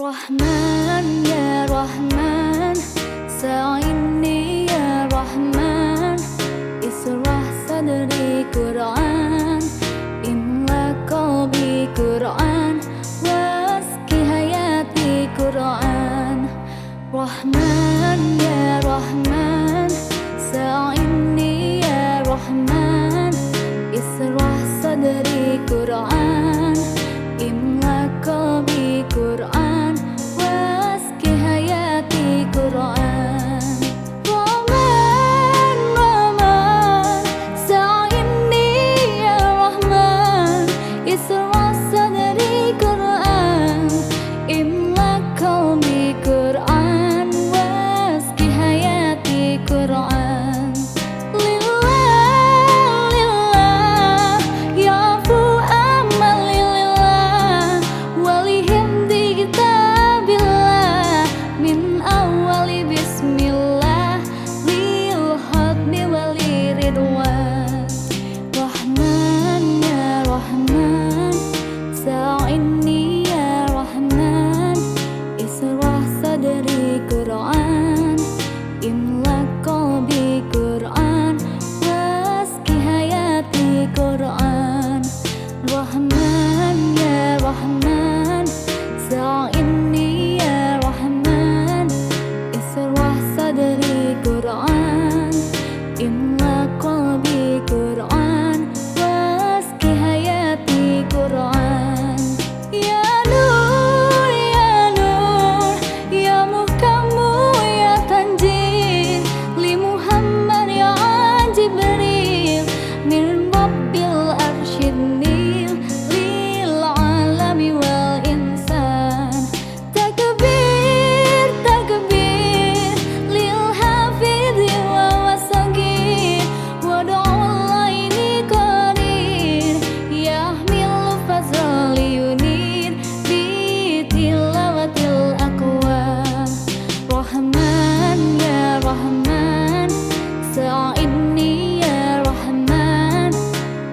رحمن يا رحمن ساعدني يا رحمن. اسرح صدري قرآن املا قلبي قرآن واسقي حياتي قرآن. رحمن يا رحمن.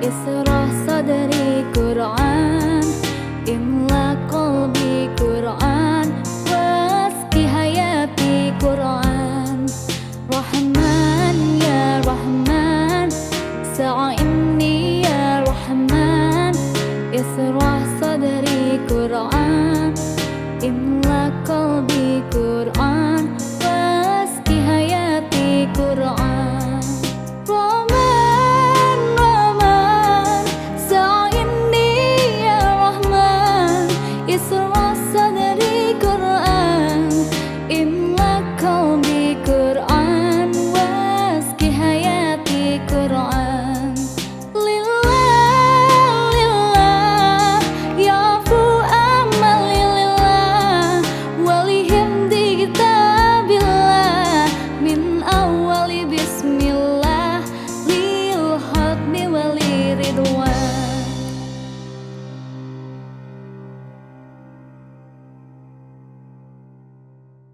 Israh sadri Quran Imla qalbi Quran Waski Quran. Rahman ya Rahman Sa'inni ya Rahman. Israh sadri Quran Imla qalbi isso